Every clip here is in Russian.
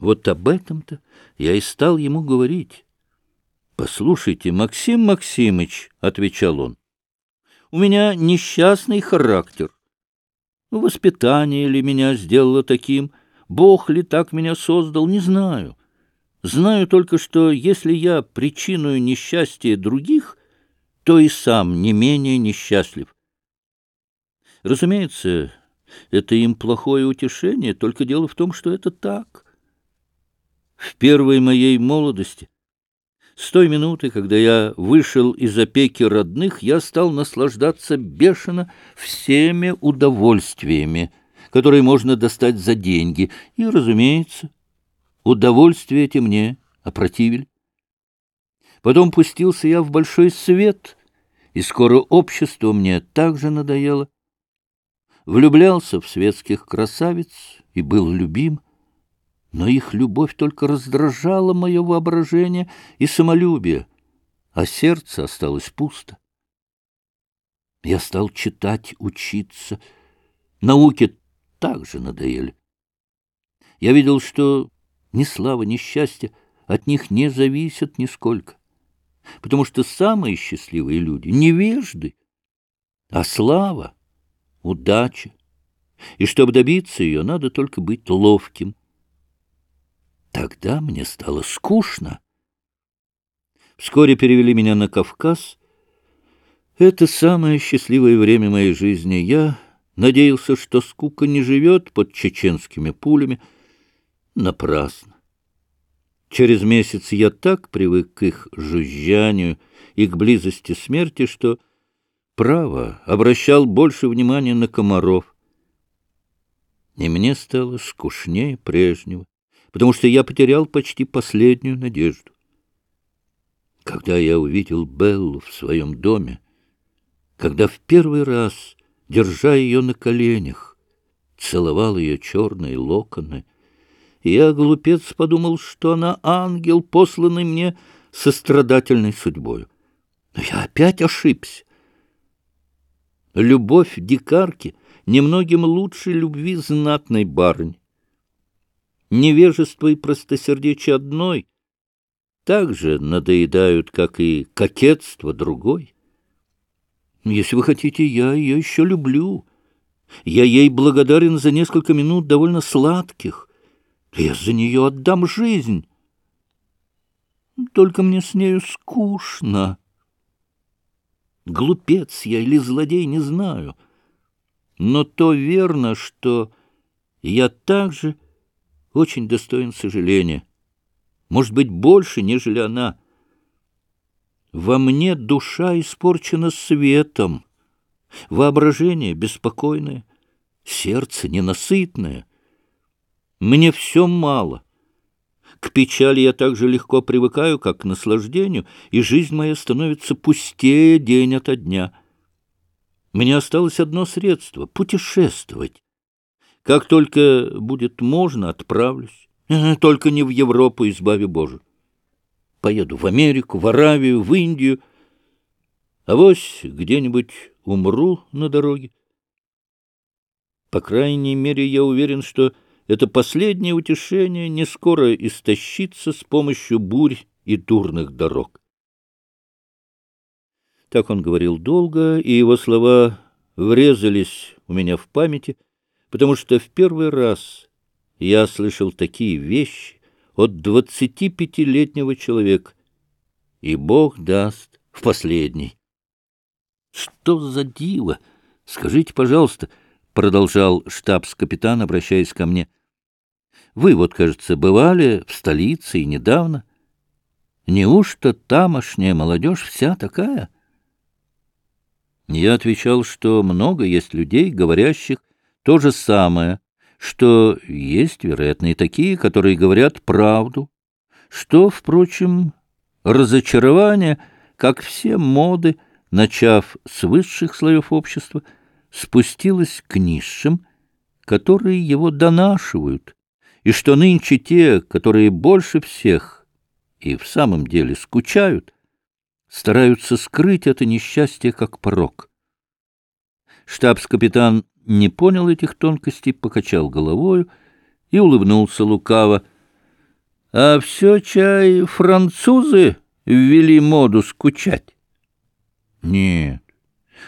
Вот об этом-то я и стал ему говорить. «Послушайте, Максим Максимыч», — отвечал он, — «у меня несчастный характер. Воспитание ли меня сделало таким, Бог ли так меня создал, не знаю. Знаю только, что если я причиную несчастья других, то и сам не менее несчастлив. Разумеется, это им плохое утешение, только дело в том, что это так. В первой моей молодости, с той минуты, когда я вышел из опеки родных, я стал наслаждаться бешено всеми удовольствиями, которые можно достать за деньги, и, разумеется, удовольствия эти мне опротивили. Потом пустился я в большой свет, и скоро общество мне также надоело. Влюблялся в светских красавиц и был любим, но их любовь только раздражала мое воображение и самолюбие, а сердце осталось пусто. Я стал читать, учиться. Науки также надоели. Я видел, что ни слава, ни счастье от них не зависят нисколько, потому что самые счастливые люди — невежды, а слава — удача, и чтобы добиться ее, надо только быть ловким. Тогда мне стало скучно. Вскоре перевели меня на Кавказ. Это самое счастливое время моей жизни. Я надеялся, что скука не живет под чеченскими пулями. Напрасно. Через месяц я так привык к их жужжанию и к близости смерти, что, право, обращал больше внимания на комаров. И мне стало скучнее прежнего потому что я потерял почти последнюю надежду. Когда я увидел Беллу в своем доме, когда в первый раз, держа ее на коленях, целовал ее черные локоны, я, глупец, подумал, что она ангел, посланный мне сострадательной судьбою. Но я опять ошибся. Любовь дикарки немногим лучше любви знатной барыни невежество и простосердечие одной так же надоедают, как и кокетство другой. Если вы хотите, я ее еще люблю. Я ей благодарен за несколько минут довольно сладких. Я за нее отдам жизнь. Только мне с нею скучно. Глупец я или злодей, не знаю. Но то верно, что я также очень достоин сожаления. Может быть, больше, нежели она. Во мне душа испорчена светом, воображение беспокойное, сердце ненасытное. Мне все мало. К печали я так же легко привыкаю, как к наслаждению, и жизнь моя становится пустее день ото дня. Мне осталось одно средство — путешествовать. Как только будет можно, отправлюсь. Только не в Европу, избави Боже. Поеду в Америку, в Аравию, в Индию. А вось где-нибудь умру на дороге. По крайней мере, я уверен, что это последнее утешение не скоро истощится с помощью бурь и дурных дорог. Так он говорил долго, и его слова врезались у меня в памяти — потому что в первый раз я слышал такие вещи от двадцатипятилетнего человека, и Бог даст в последний. — Что за диво? Скажите, пожалуйста, — продолжал штабс-капитан, обращаясь ко мне. — Вы вот, кажется, бывали в столице и недавно. Неужто тамошняя молодежь вся такая? Я отвечал, что много есть людей, говорящих то же самое, что есть, вероятно, и такие, которые говорят правду, что, впрочем, разочарование, как все моды, начав с высших слоев общества, спустилось к низшим, которые его донашивают, и что нынче те, которые больше всех и в самом деле скучают, стараются скрыть это несчастье как порог. Штабс-капитан не понял этих тонкостей, покачал головою и улыбнулся лукаво. А все чай французы ввели моду скучать? Нет,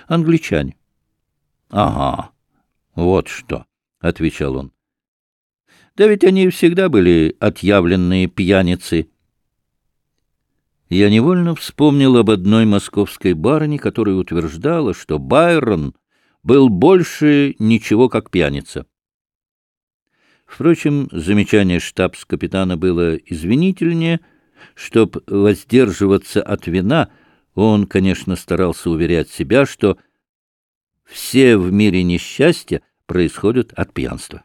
англичане. Ага, вот что, — отвечал он. Да ведь они всегда были отъявленные пьяницы. Я невольно вспомнил об одной московской барыне, которая утверждала, что Байрон был больше ничего как пьяница. Впрочем, замечание штабс-капитана было извинительнее. Чтоб воздерживаться от вина, он, конечно, старался уверять себя, что все в мире несчастья происходят от пьянства.